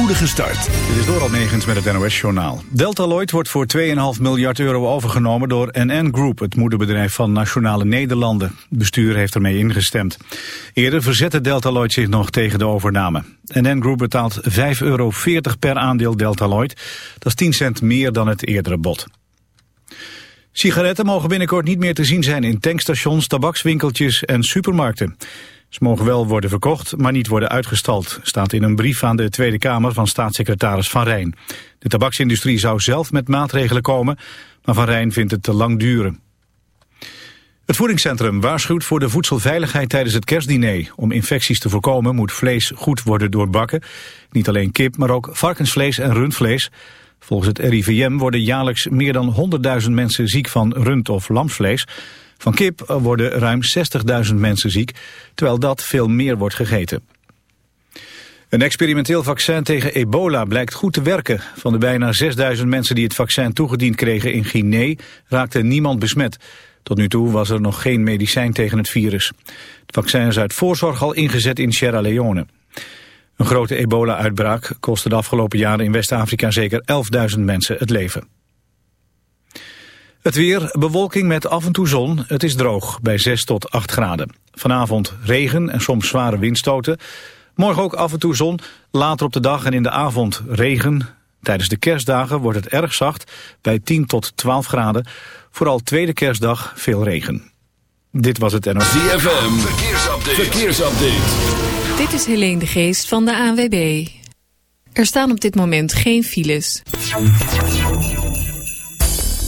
spoedige start. Dit is door Almegens met het NOS-journaal. Deltaloid wordt voor 2,5 miljard euro overgenomen door NN Group, het moederbedrijf van Nationale Nederlanden. Het bestuur heeft ermee ingestemd. Eerder verzette Deltaloid zich nog tegen de overname. NN Group betaalt 5,40 euro per aandeel Deltaloid. Dat is 10 cent meer dan het eerdere bod. Sigaretten mogen binnenkort niet meer te zien zijn in tankstations, tabakswinkeltjes en supermarkten. Ze mogen wel worden verkocht, maar niet worden uitgestald, staat in een brief aan de Tweede Kamer van staatssecretaris Van Rijn. De tabaksindustrie zou zelf met maatregelen komen, maar Van Rijn vindt het te lang duren. Het voedingscentrum waarschuwt voor de voedselveiligheid tijdens het kerstdiner. Om infecties te voorkomen moet vlees goed worden doorbakken. Niet alleen kip, maar ook varkensvlees en rundvlees. Volgens het RIVM worden jaarlijks meer dan 100.000 mensen ziek van rund- of lamsvlees. Van kip worden ruim 60.000 mensen ziek, terwijl dat veel meer wordt gegeten. Een experimenteel vaccin tegen ebola blijkt goed te werken. Van de bijna 6000 mensen die het vaccin toegediend kregen in Guinea raakte niemand besmet. Tot nu toe was er nog geen medicijn tegen het virus. Het vaccin is uit voorzorg al ingezet in Sierra Leone. Een grote ebola-uitbraak kostte de afgelopen jaren in West-Afrika zeker 11.000 mensen het leven. Het weer, bewolking met af en toe zon. Het is droog, bij 6 tot 8 graden. Vanavond regen en soms zware windstoten. Morgen ook af en toe zon. Later op de dag en in de avond regen. Tijdens de kerstdagen wordt het erg zacht, bij 10 tot 12 graden. Vooral tweede kerstdag veel regen. Dit was het NOS. ZFM, verkeersupdate. verkeersupdate. Dit is Helene de Geest van de ANWB. Er staan op dit moment geen files.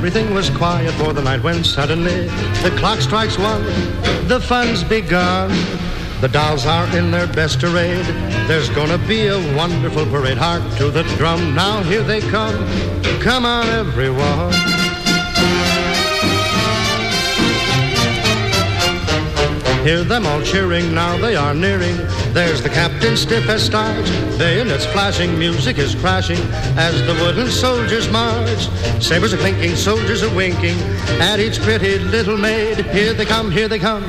Everything was quiet for the night when suddenly the clock strikes one, the fun's begun. The dolls are in their best array. There's gonna be a wonderful parade. Hark to the drum, now here they come. Come on, everyone. Hear them all cheering, now they are nearing. There's the captain stiff as starch. Bayonets flashing, music is crashing as the wooden soldiers march. Sabers are clinking, soldiers are winking at each pretty little maid. Here they come, here they come.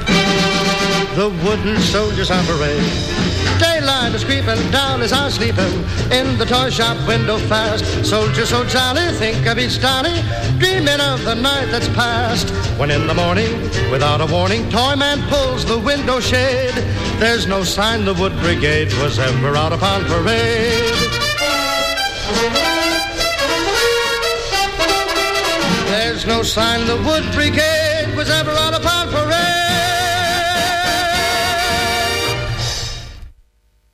The wooden soldiers on parade. Daylight is creeping, down as I'm sleeping in the toy shop window fast. Soldier so jolly, think of each dolly, dreaming of the night that's past. When in the morning, without a warning, Toyman pulls the window shade. There's no sign the Wood Brigade was ever out upon parade. There's no sign the Wood Brigade was ever out upon parade.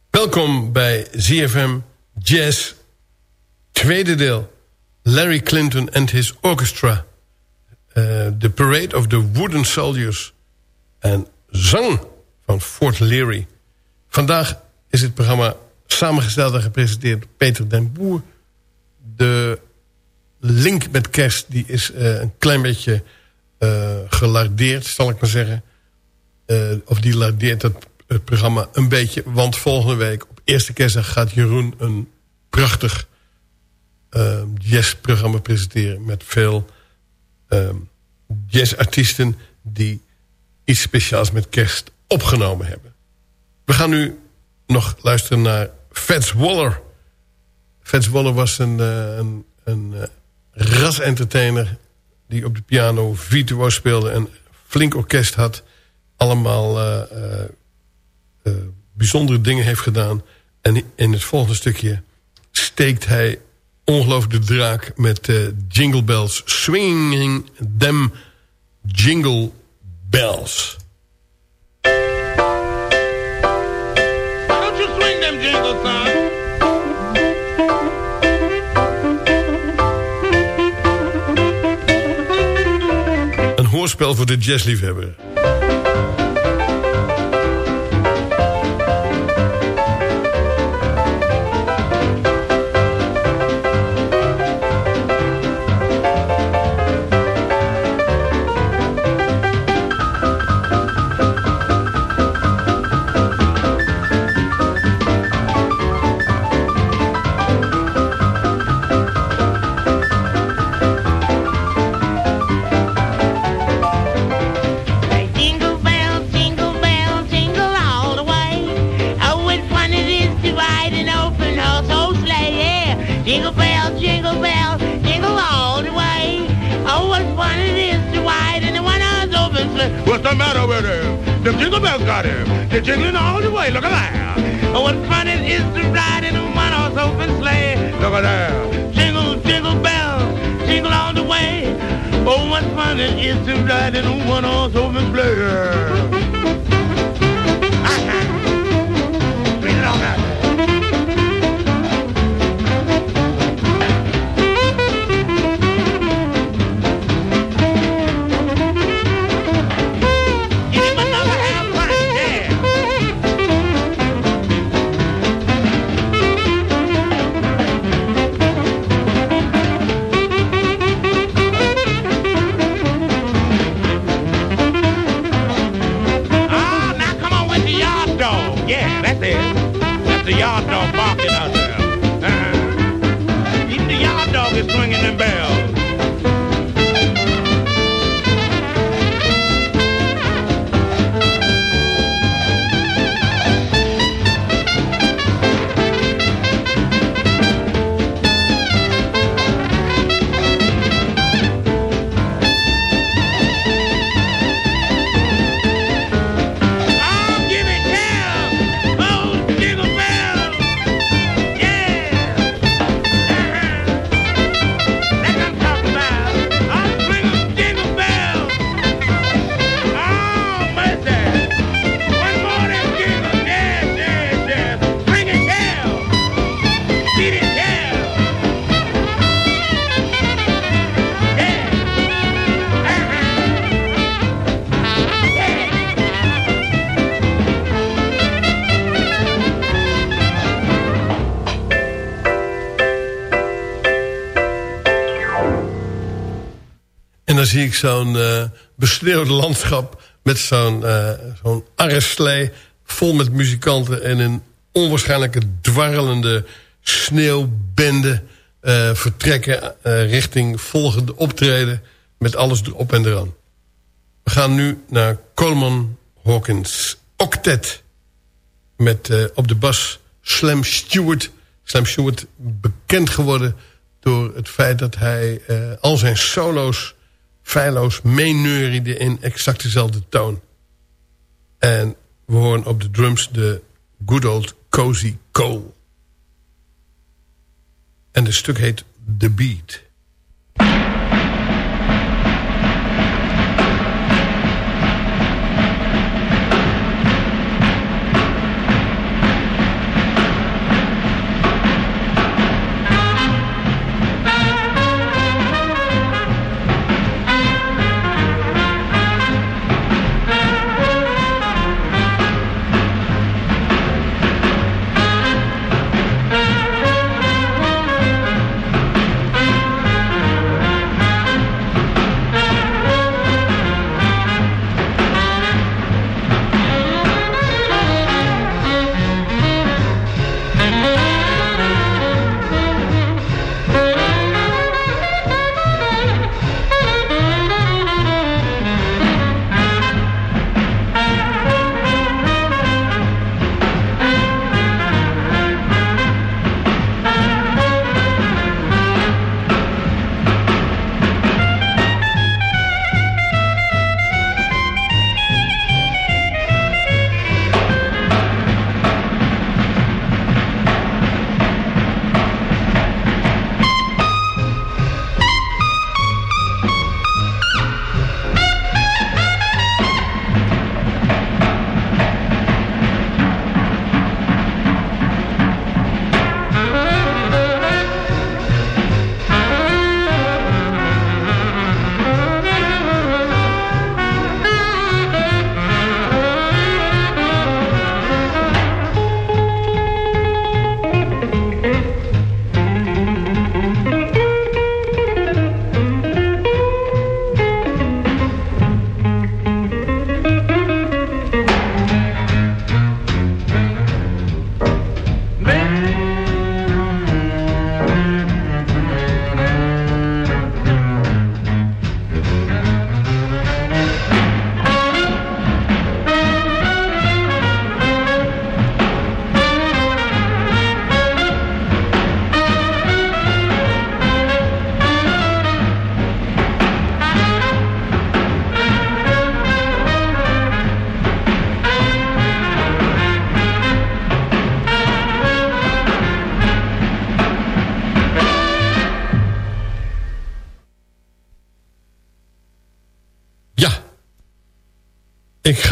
Welkom bij ZFM Jazz, tweede deel. Larry Clinton and his orchestra. Uh, the Parade of the Wooden Soldiers. En zang van Fort Leary. Vandaag is het programma samengesteld en gepresenteerd door Peter den Boer. De link met kerst die is uh, een klein beetje uh, gelardeerd, zal ik maar zeggen. of die lardeert het het programma een beetje. Want volgende week op eerste kerstdag gaat Jeroen een prachtig jazzprogramma presenteren. Met veel uh, jazzartiesten die iets speciaals met kerst opgenomen hebben. We gaan nu nog luisteren naar Fats Waller. Fats Waller was een, uh, een, een uh, ras-entertainer... die op de piano virtuoos speelde en flink orkest had. Allemaal uh, bijzondere dingen heeft gedaan. En in het volgende stukje steekt hij ongelooflijk de draak met uh, Jingle Bells. Swinging them Jingle Bells. Don't you swing them jingles, son? Een hoorspel voor de jazzliefhebber. Jingle bells got him. They're jingling all the way. Look at that. Oh, what fun it is to ride in a one-horse open sleigh. Look at that. Jingle, jingle bells, jingle all the way. Oh, what fun it is to ride in a one-horse open sleigh. Zie ik zo'n eh besneeuwd landschap Met zo'n uh, zo'n arreslee vol met muzikanten... en een onwaarschijnlijke dwarrelende sneeuwbende... Uh, vertrekken uh, richting volgende optreden... met alles erop en eraan. We gaan nu naar Coleman Hawkins Octet... met uh, op de bas Slam Stewart. Slam Stewart bekend geworden door het feit dat hij al zijn solo's feilloos meeneuriede in exact dezelfde toon. En we horen op de drums de good old Cozy Cole. En het stuk heet The Beat.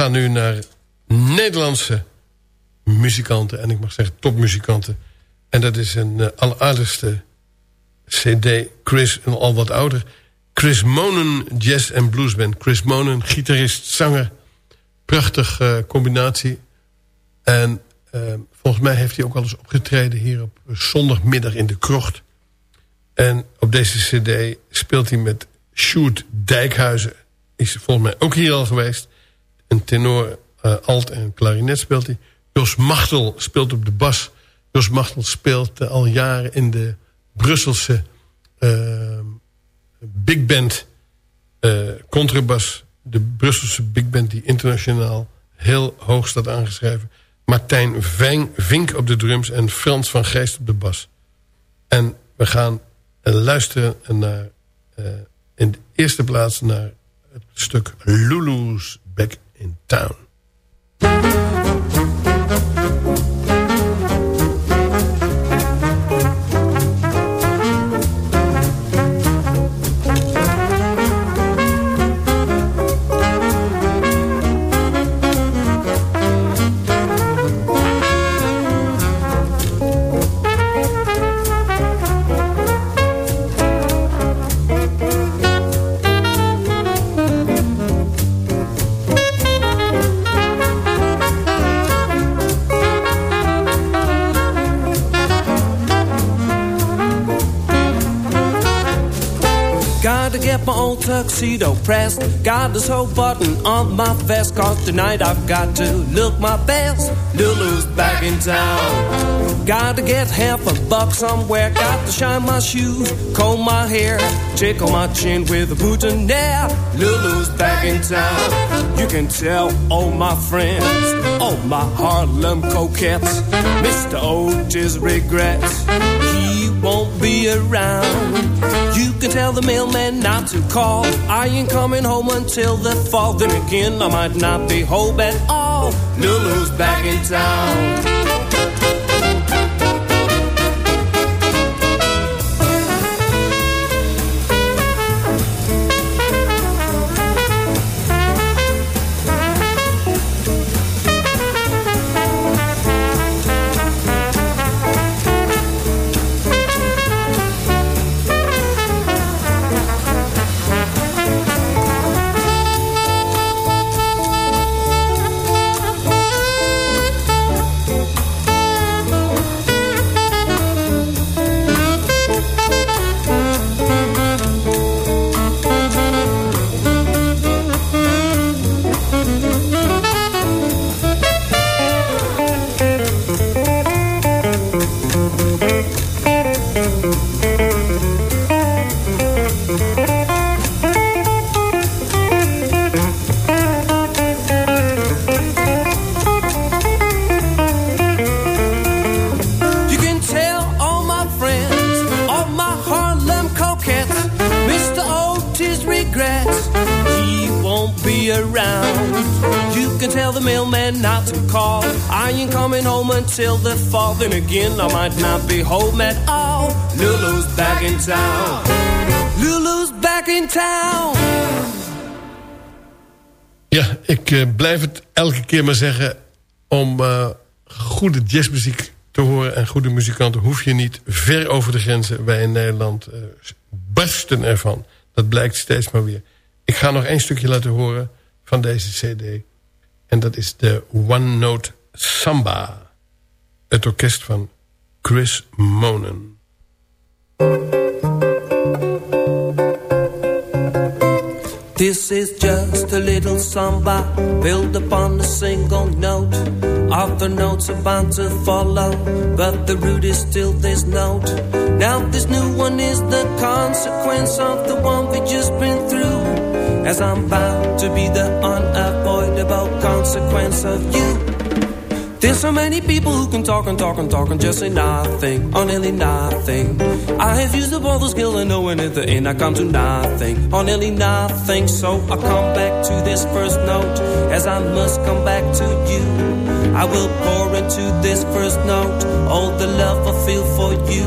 Ik ga nu naar Nederlandse muzikanten. En ik mag zeggen topmuzikanten. En dat is een uh, alleraardigste cd. Chris, al wat ouder. Chris Monen Jazz en Blues Band. Chris Monen, gitarist, zanger. Prachtig uh, combinatie. En uh, volgens mij heeft hij ook al eens opgetreden... hier op zondagmiddag in de krocht. En op deze cd speelt hij met Sjoerd Dijkhuizen. Is volgens mij ook hier al geweest tenor, uh, alt en klarinet speelt hij. Jos Machtel speelt op de bas. Jos Machtel speelt uh, al jaren in de Brusselse uh, big band contrabas. De Brusselse big band die internationaal heel hoog staat aangeschreven. Martijn Vink op de drums en Frans van Geest op de bas. En we gaan luisteren naar, in de eerste plaats naar het stuk Lulu's Back in town. Tuxedo pressed. Got this whole button on my vest. Cause tonight I've got to look my best. Lulu's back in town. Gotta get half a buck somewhere. Got to shine my shoes, comb my hair. Tickle my chin with a boutonniere. Lulu's back in town. You can tell all my friends, all my Harlem coquettes. Mr. Otis regrets he won't be around. You can tell the mailman not to call. I ain't coming home until the fall. Then again, I might not be home at all. Lulu's back in town. Keer maar zeggen... om eh, goede jazzmuziek te horen en goede muzikanten... hoef je niet ver over de grenzen. Wij in Nederland eh, barsten ervan. Dat blijkt steeds maar weer. Ik ga nog één stukje laten horen van deze cd. En dat is de One Note Samba. Het orkest van Chris Monen. This is just a little samba built upon a single note. Other notes are bound to follow, but the root is still this note. Now this new one is the consequence of the one we just been through. As I'm bound to be the unavoidable consequence of you. There's so many people who can talk and talk and talk and just say nothing, or nearly nothing. I have used up all the skill and knowing at the end I come to nothing, or nearly nothing. So I come back to this first note, as I must come back to you. I will pour into this first note all the love I feel for you.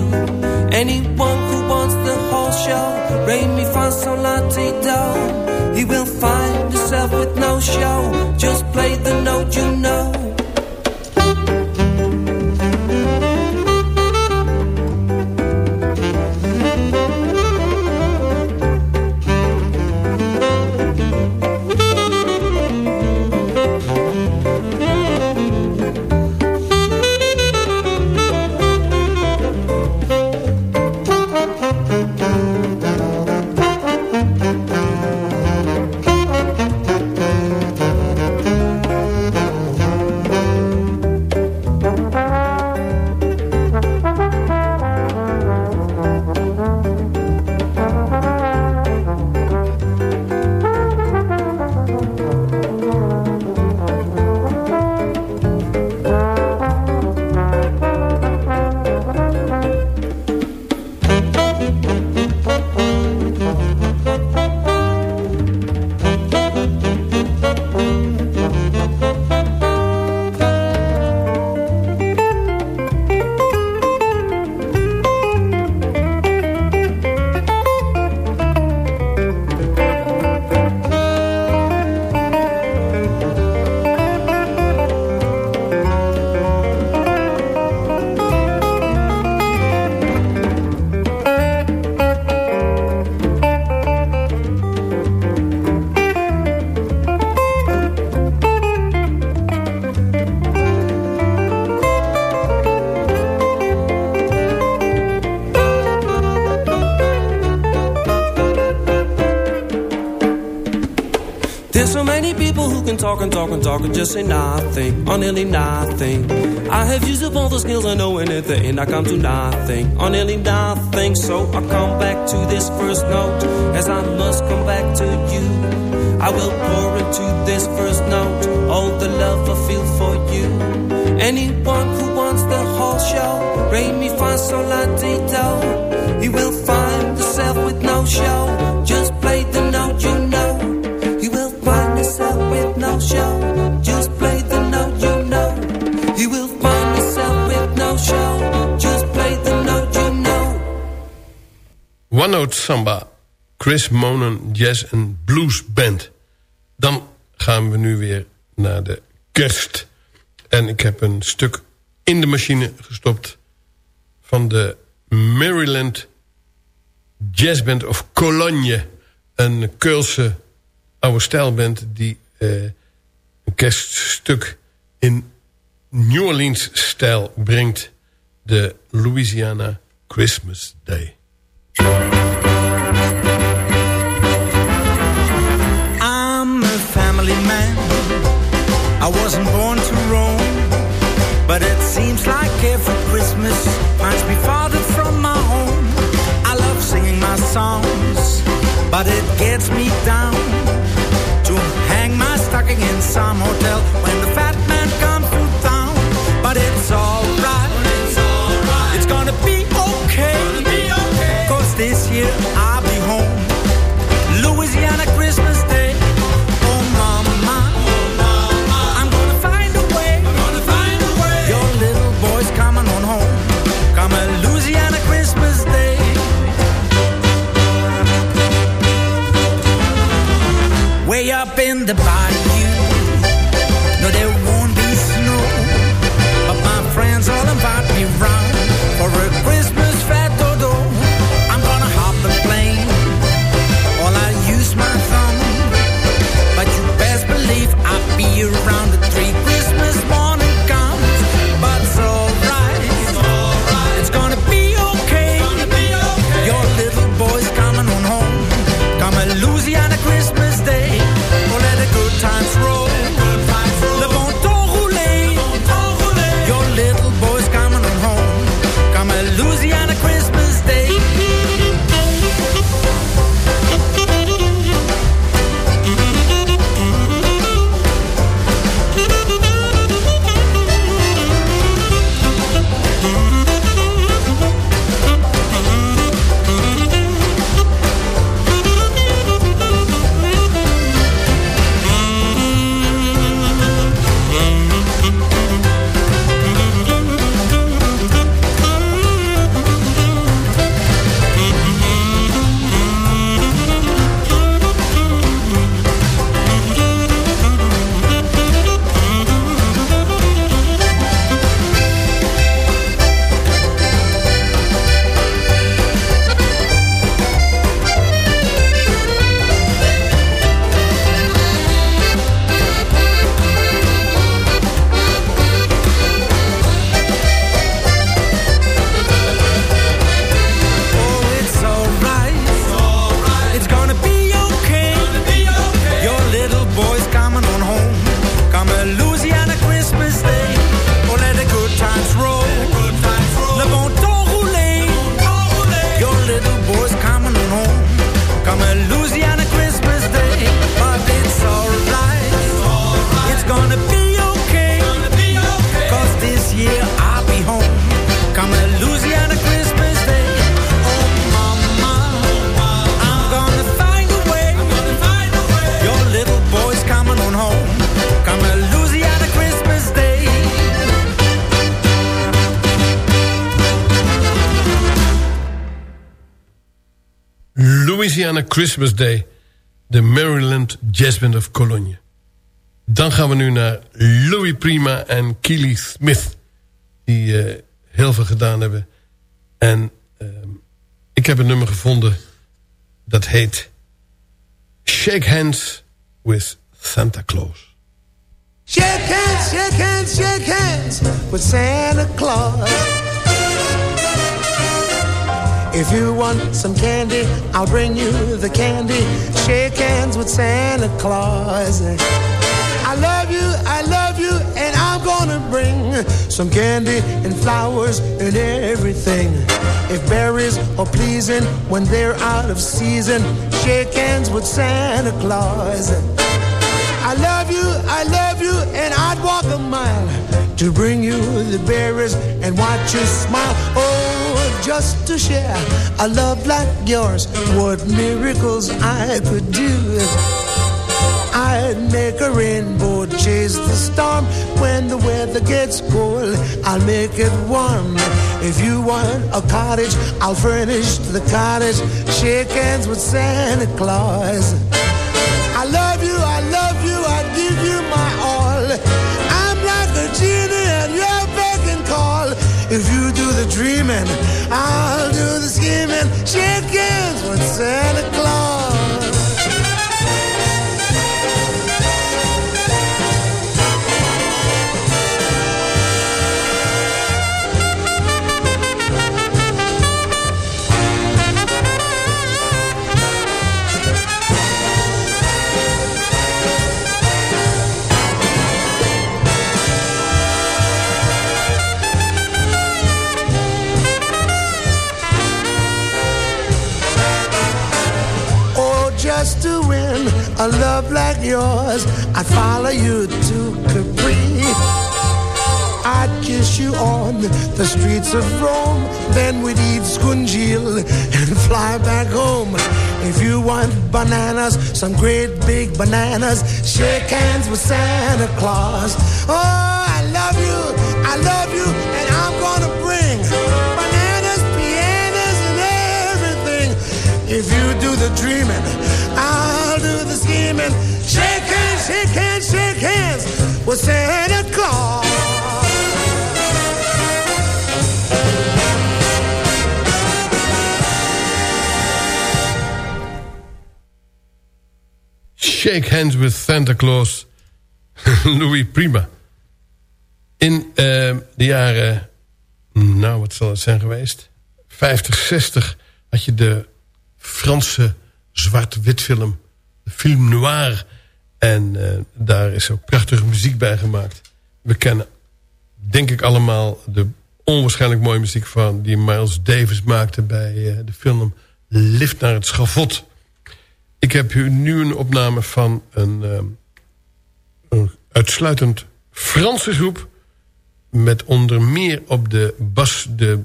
Anyone who wants the whole show, rate me fa sol la do. He will find himself with no show. Just play the note you know. Talk and talk and just say nothing, or nearly nothing. I have used up all the skills I know and at the end I come to nothing, or nearly nothing. So I come back to this first note, as I must come back to you. I will pour into this first note all the love I feel for you. Anyone who wants the whole show, rate me fine so la di. He will find himself with no show. One Samba. Chris Monen Jazz en Blues Band. Dan gaan we nu weer naar de kerst. En ik heb een stuk in de machine gestopt... van de Maryland Jazzband of Cologne. Een Keulse oude stijlband... die eh, een kerststuk in New Orleans stijl brengt. De Louisiana Christmas Day. Family man. I wasn't born to roam, but it seems like every Christmas finds me farther from my home. I love singing my songs, but it gets me down to hang my stocking in some hotel when the fat man comes to town. But it's alright, it's gonna be okay. Cause this year I'll Christmas Day. De Maryland Band of Cologne. Dan gaan we nu naar Louis Prima en Keely Smith. Die eh, heel veel gedaan hebben. En ehm, ik heb een nummer gevonden. Dat heet... Shake Hands with Santa Claus. Shake hands, shake hands, shake hands with Santa Claus. If you want some candy, I'll bring you the candy. Shake hands with Santa Claus. I love you, I love you, and I'm gonna bring some candy and flowers and everything. If berries are pleasing when they're out of season, shake hands with Santa Claus. I love you, I love you, and I'd walk a mile to bring you the berries and watch you smile. Oh, just to share a love like yours, what miracles I could do. I'd make a rainbow chase the storm. When the weather gets cold, I'll make it warm. If you want a cottage, I'll furnish the cottage. Shake hands with Santa Claus. I love you, I love you, I give you my all. I'm like a genie and you're and call. If you the dreaming, I'll do the scheming. Shake hands with Santa Claus. Just to win a love like yours, I'd follow you to Capri. I'd kiss you on the streets of Rome. Then we'd eat scungil and fly back home. If you want bananas, some great big bananas, shake hands with Santa Claus. Oh, I love you, I love you, and I'm gonna bring If you do the dreaming, I'll do the scheming. Shake hands, shake hands, shake hands with Santa Claus. Shake Hands with Santa Claus. Louis Prima. In eh, de jaren... Nou, wat zal het zijn geweest? 50, 60 had je de Franse zwart-wit film. De film noir. En eh, daar is ook prachtige muziek bij gemaakt. We kennen, denk ik allemaal... de onwaarschijnlijk mooie muziek van... die Miles Davis maakte bij eh, de film Lift naar het Schavot... Ik heb nu een opname van een, ehm, een uitsluitend Franse groep... met onder meer op de bas de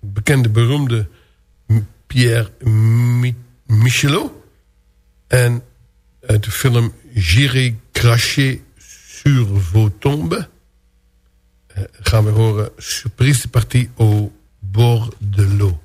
bekende beroemde Pierre Mi Michelot... en uit de film J'irai cracher sur vos tombes... eh, gaan we horen Surprise de partie au bord de l'eau.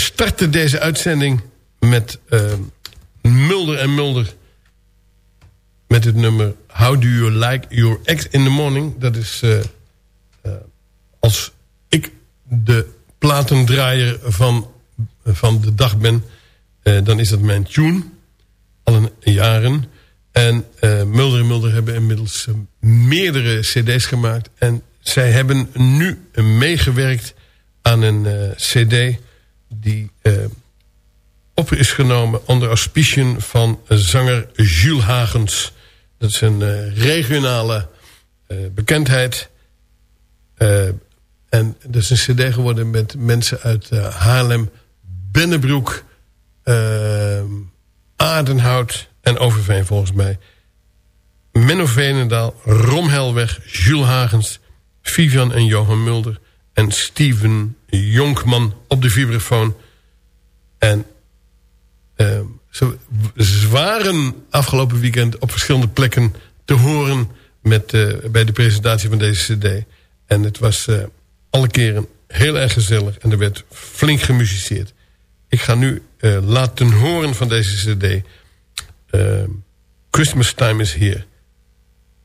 Startte deze uitzending met uh, Mulder en Mulder. Met het nummer How Do You Like Your Ex in the Morning. Dat is uh, als ik de platendraaier van, van de dag ben... dan is dat mijn tune. Al een jaren. En Mulder en Mulder hebben inmiddels meerdere cd's gemaakt. En zij hebben nu meegewerkt aan een cd die uh, op is genomen onder auspiciën van zanger Jules Hagens. Dat is een uh, regionale bekendheid. en dat is een cd geworden met mensen uit Haarlem, Bennebroek, Adenhout en Overveen volgens mij. Menno Veenendaal, Romhelweg, Jules Hagens, Vivian en Johan Mulder en Steven Jonkman op de vibrafoon. En uh, ze waren afgelopen weekend op verschillende plekken te horen... Met, uh, bij de presentatie van deze cd. En het was uh, alle keren heel erg gezellig en er werd flink gemusiceerd. Ik ga nu uh, laten horen van deze cd... Christmas Time is Here.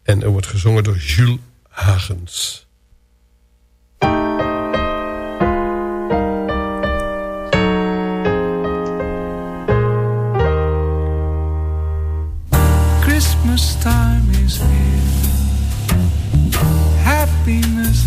En er wordt gezongen door Jules Hagens. Christmas time is here. Happiness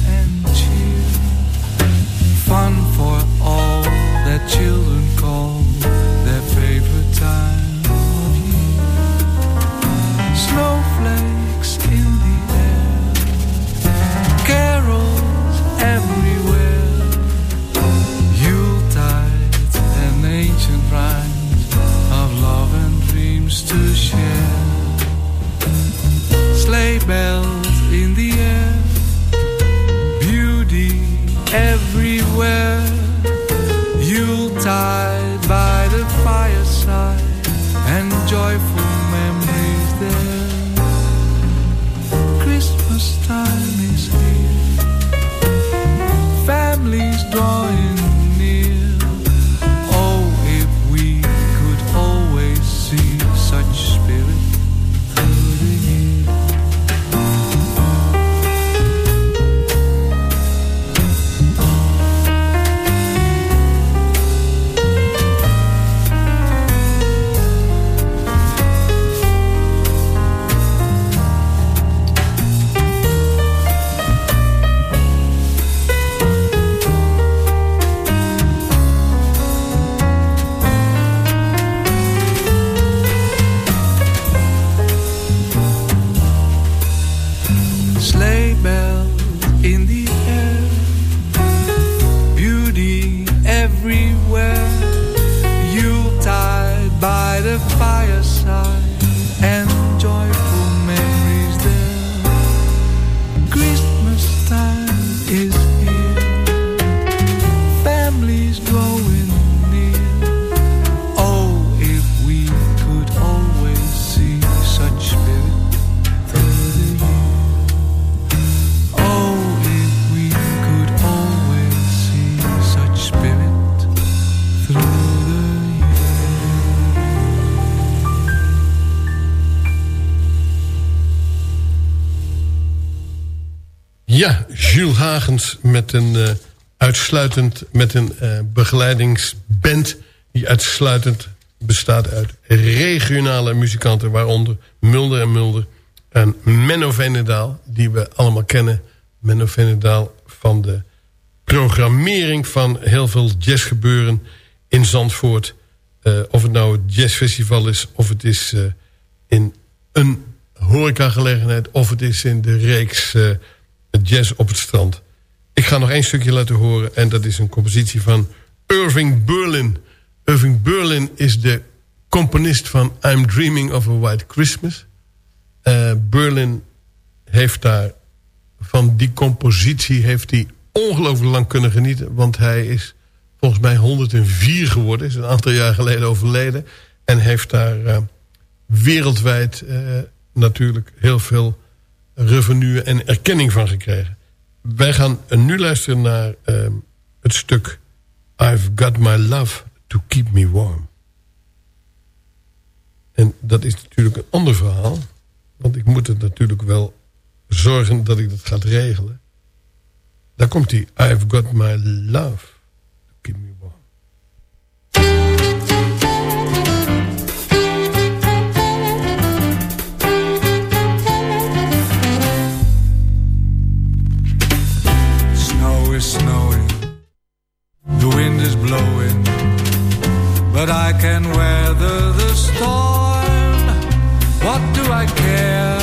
Jules Hagens met een uh, uitsluitend met een uh, begeleidingsband die uitsluitend bestaat uit regionale muzikanten, waaronder Mulder en Mulder en Menno Venendaal, die we allemaal kennen. Menno Venendaal van de programmering van heel veel jazzgebeuren in Zandvoort. Uh, of het nou het jazzfestival is, of het is in een horecagelegenheid, of het is in de reeks jazz op het strand. Ik ga nog één stukje laten horen en dat is een compositie van Irving Berlin. Irving Berlin is de componist van I'm Dreaming of a White Christmas. Uh, Berlin heeft daar van die compositie heeft hij ongelooflijk lang kunnen genieten. Want hij is volgens mij 104 geworden. Is een aantal jaar geleden overleden. En heeft daar uh, wereldwijd uh, natuurlijk heel veel revenue en erkenning van gekregen. Wij gaan nu luisteren naar uh, het stuk I've got my love to keep me warm. En dat is natuurlijk een ander verhaal. Want ik moet het natuurlijk wel zorgen dat ik dat ga regelen. Daar komt hij. I've got my love but I can weather the storm. What do I care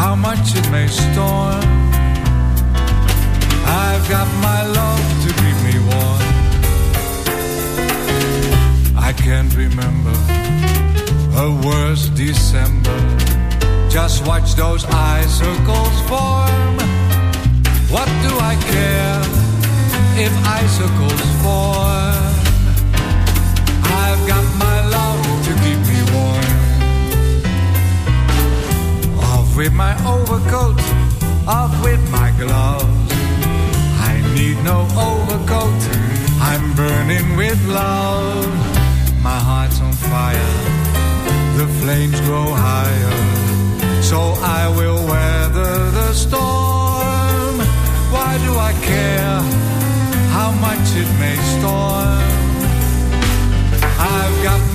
how much it may storm? I've got my love to keep me warm. I can't remember a worse December. Just watch those icicles form. What do I care if icicles form? I've got my love to keep me warm. Off with my overcoat, off with my gloves. I need no overcoat, I'm burning with love. My heart's on fire, the flames grow higher. So I will weather the storm. Why do I care how much it may storm? I've got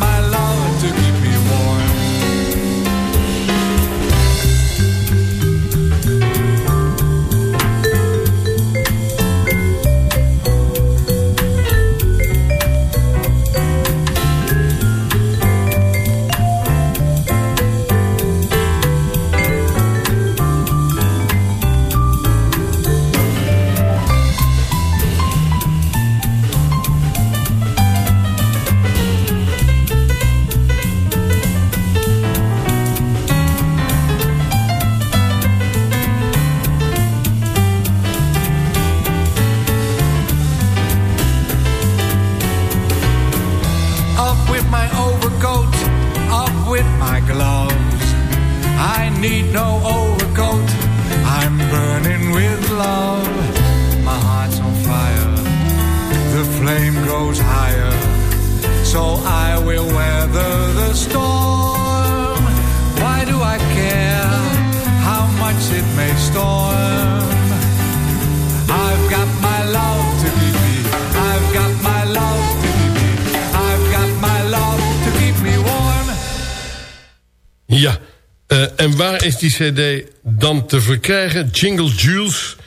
need no overcoat, I'm burning with love. My heart's on fire, the flame goes higher. So I will weather the storm. Why do I care how much it may storm? En waar is die cd dan te verkrijgen? Jingle Jules,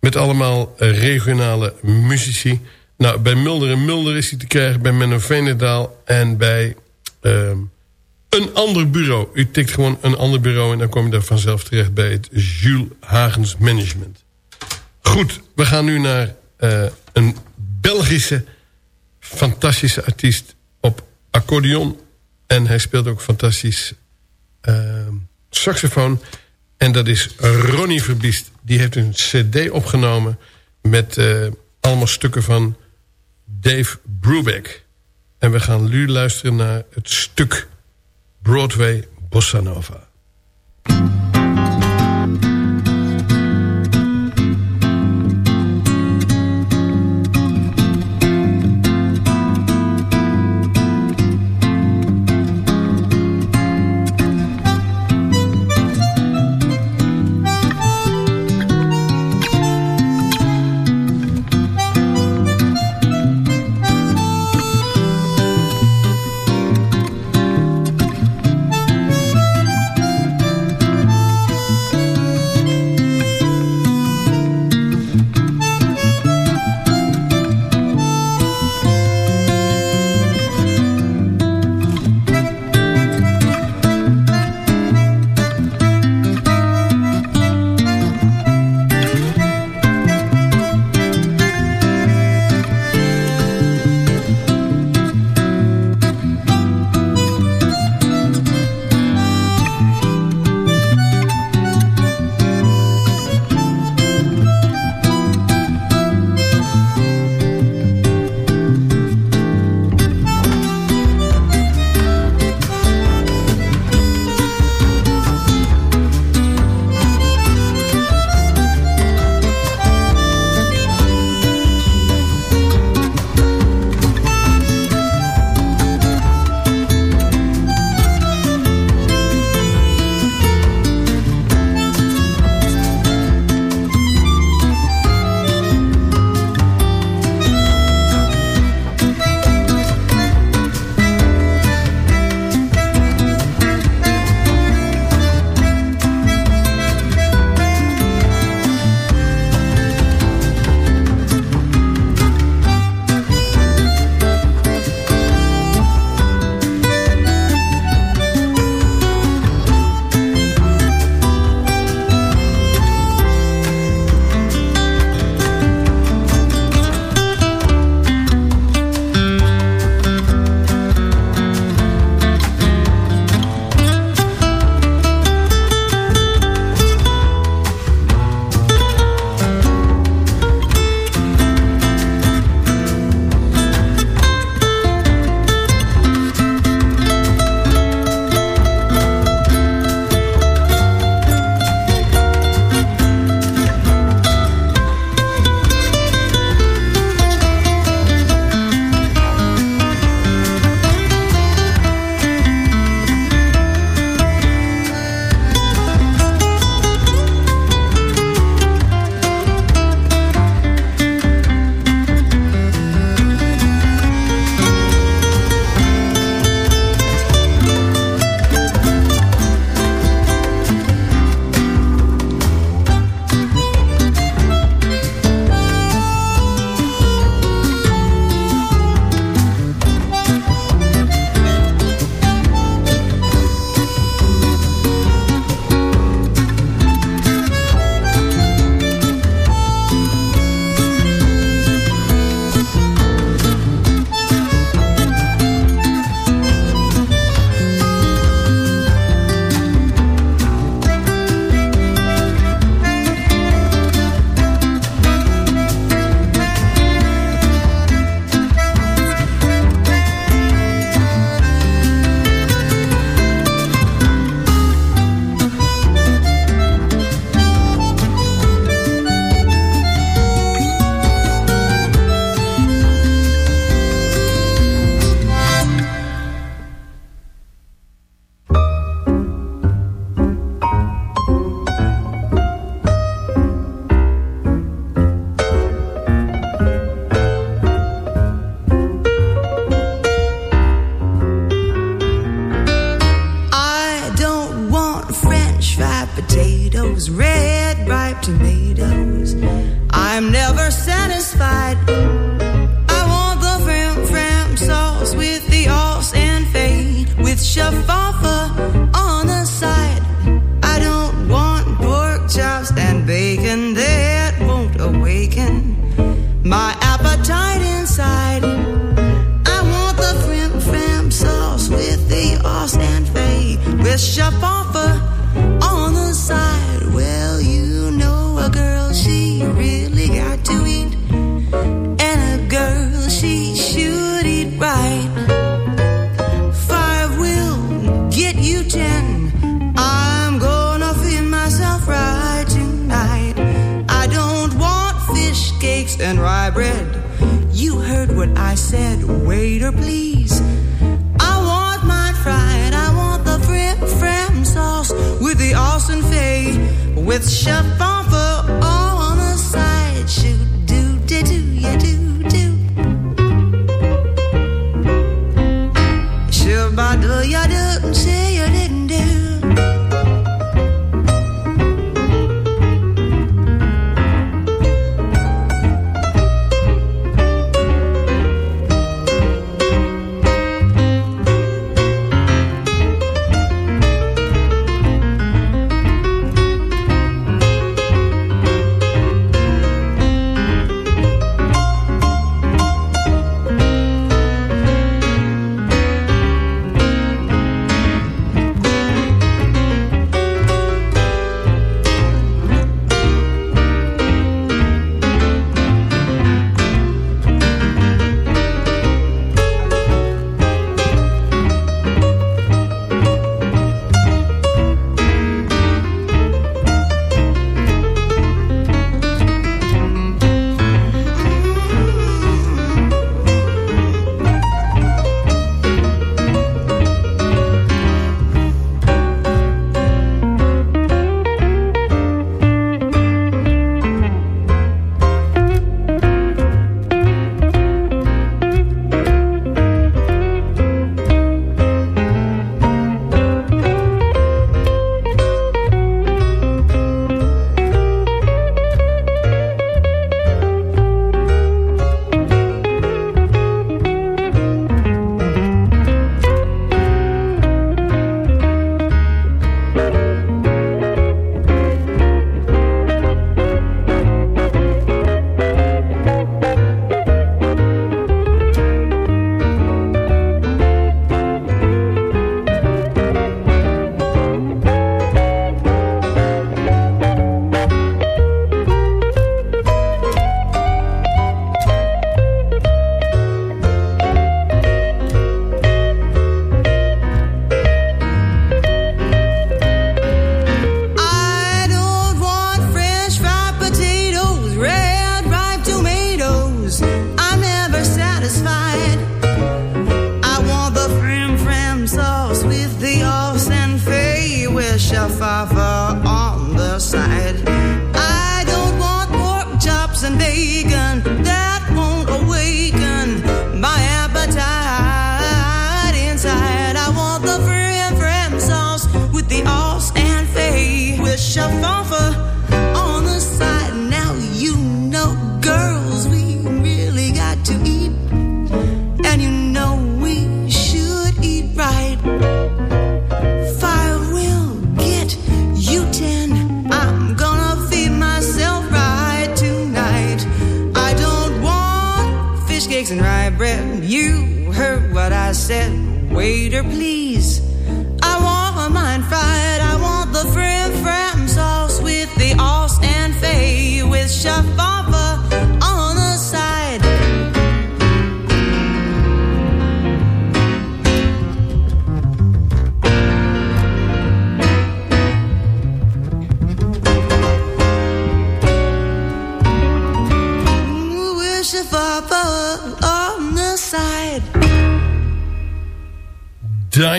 met allemaal eh, regionale muzici. Nou, bij Mulder en Mulder is die te krijgen, bij Menno Veenendaal... en bij ehm, een ander bureau. U tikt gewoon een ander bureau... en dan kom je daar vanzelf terecht bij het Jules Hagens Management. Goed, we gaan nu naar eh, een Belgische fantastische artiest op accordeon. En hij speelt ook fantastisch ehm, saxofoon. En dat is Ronnie Verbiest. Die heeft een cd opgenomen met eh, allemaal stukken van Dave Brubeck. En we gaan nu luisteren naar het stuk Broadway Bossa Nova. With chef said. Waiter, please.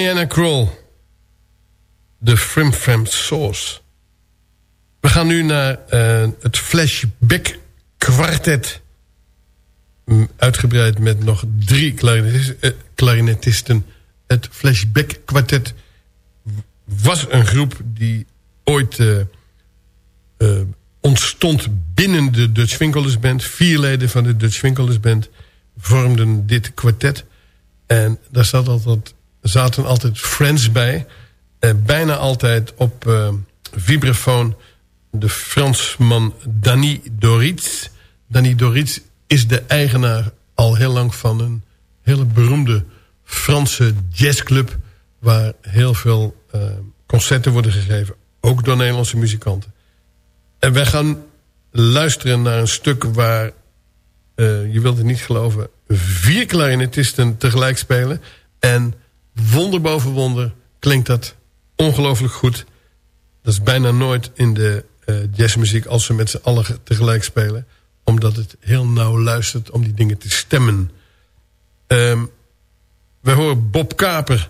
Diana Kroll. De Frim Fram Sauce. We gaan nu naar eh, het Flashback Quartet. Mm, Uitgebreid met nog drie eh, klarinetisten. Het Flashback Quartet was een groep die ooit eh, ontstond binnen de Dutch Winkelers Band. Vier leden van de Dutch Winkelers Band vormden dit kwartet. En daar zat altijd, zaten altijd friends bij. Eh, bijna altijd op eh, vibrafoon de Fransman Danny Doritz. Danny Doritz is de eigenaar al heel lang van een hele beroemde Franse jazzclub... waar heel veel eh, concerten worden gegeven. Ook door Nederlandse muzikanten. En wij gaan luisteren naar een stuk waar... eh, je wilt het niet geloven... vier klarinetisten tegelijk spelen. En wonder boven wonder klinkt dat ongelooflijk goed. Dat is bijna nooit in de eh, jazzmuziek als ze met z'n allen tegelijk spelen. Omdat het heel nauw luistert om die dingen te stemmen. Ehm we horen Bob Kaper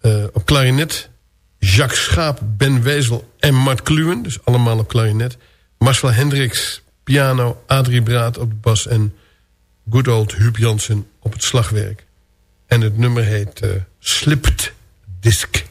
eh, op klarinet. Jacques Schaap, Ben Wezel en Mart Kluwen. Dus allemaal op klarinet. Marcel Hendricks, piano. Adrie Braat op de bas. En good old Huub Jansen op het slagwerk. En het nummer heet eh, Slipped Disc.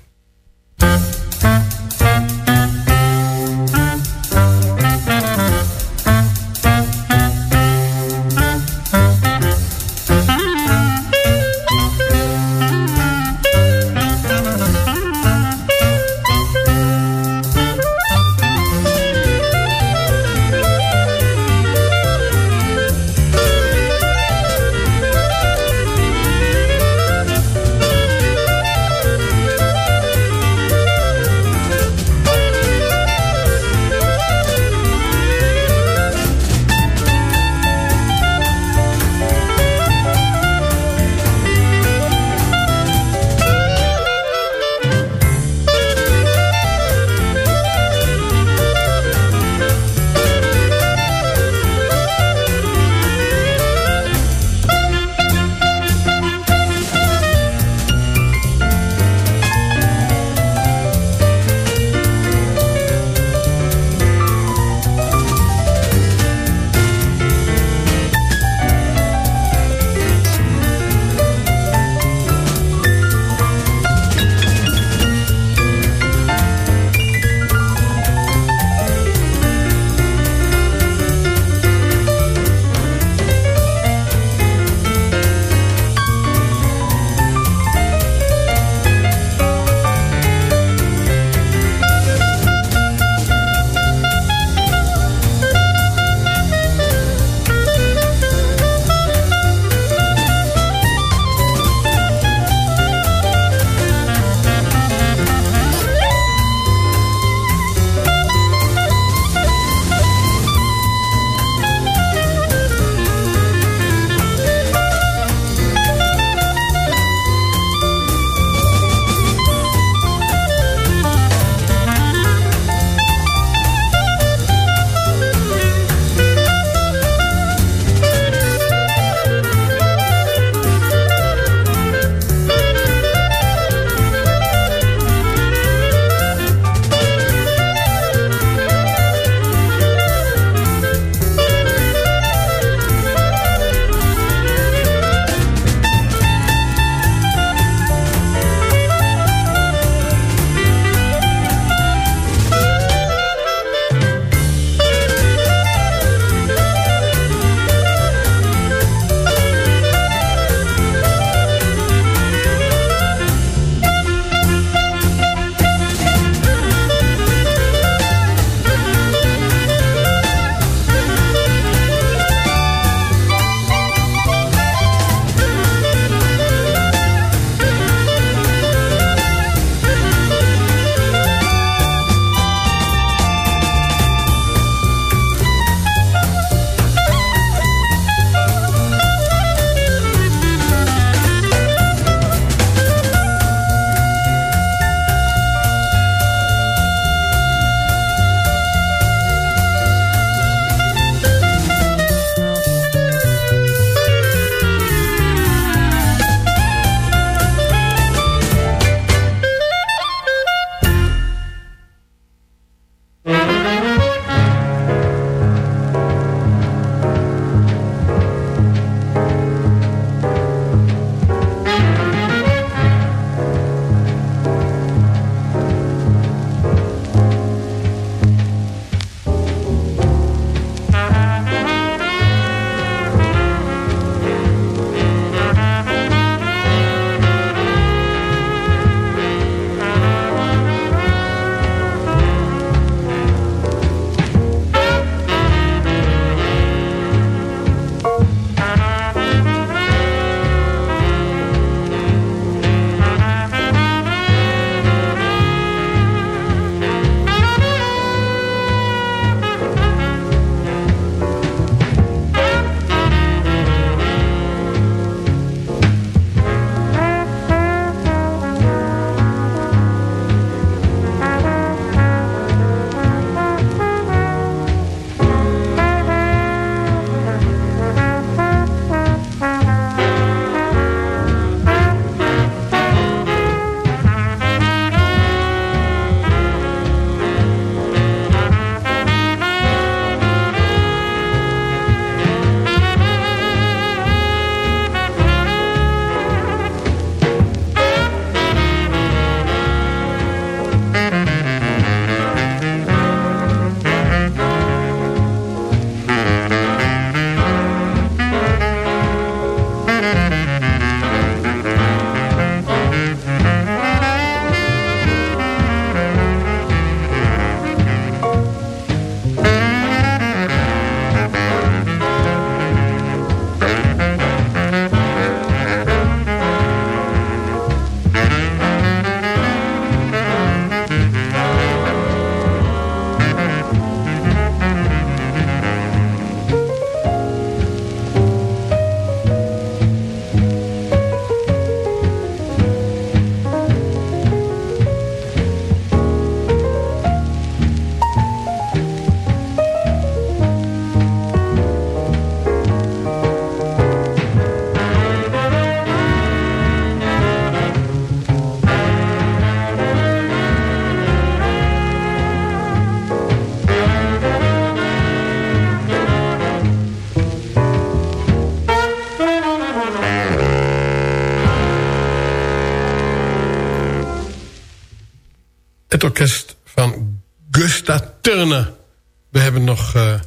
We hebben nog uh,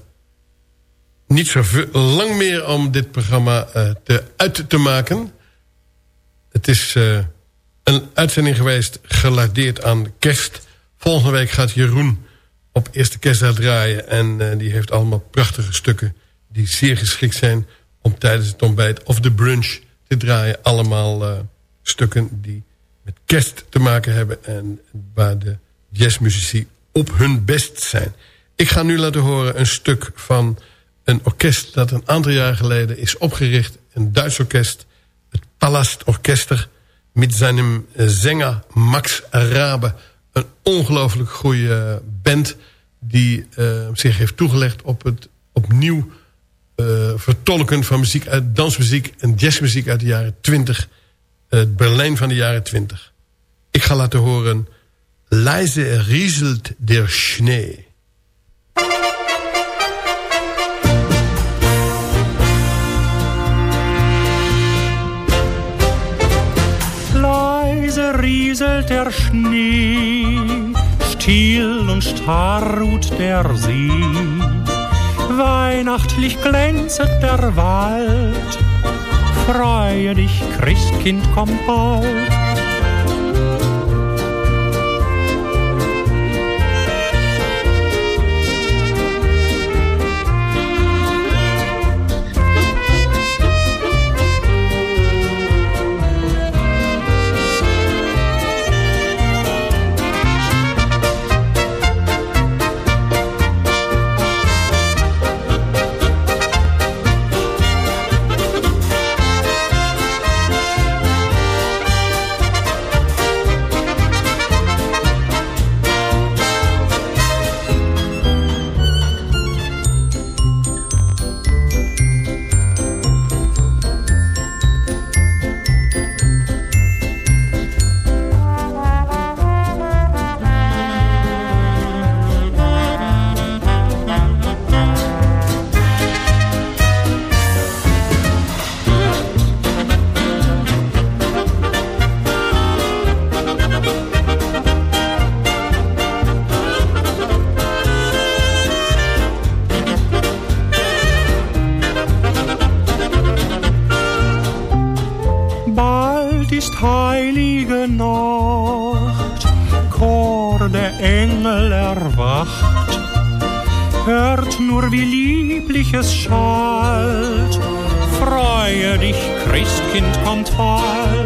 niet zo lang meer om dit programma uh, te, uit te maken. Het is uh, een uitzending geweest gelardeerd aan kerst. Volgende week gaat Jeroen op eerste kerstdag draaien. En die heeft allemaal prachtige stukken die zeer geschikt zijn... om tijdens het ontbijt of de brunch te draaien. Allemaal stukken die met kerst te maken hebben... en waar de jazzmuzici op hun best zijn. Ik ga nu laten horen een stuk van een orkest... dat een aantal jaar geleden is opgericht. Een Duits orkest, het Palast Orkester... met zijn zanger Max Rabe. Een ongelooflijk goede band... die uh, zich heeft toegelegd op het opnieuw vertolken van muziek uit dansmuziek en jazzmuziek uit de jaren 20. Het Berlijn van de jaren 20. Ik ga laten horen Leise rieselt der Schnee. Leise rieselt der Schnee, still und starr ruht der See. Weihnachtlich glänzet der Wald, ist heilige Nacht, Chor der Engel erwacht, hört nur wie lieblich es schallt, freue dich, Christkind kommt bald.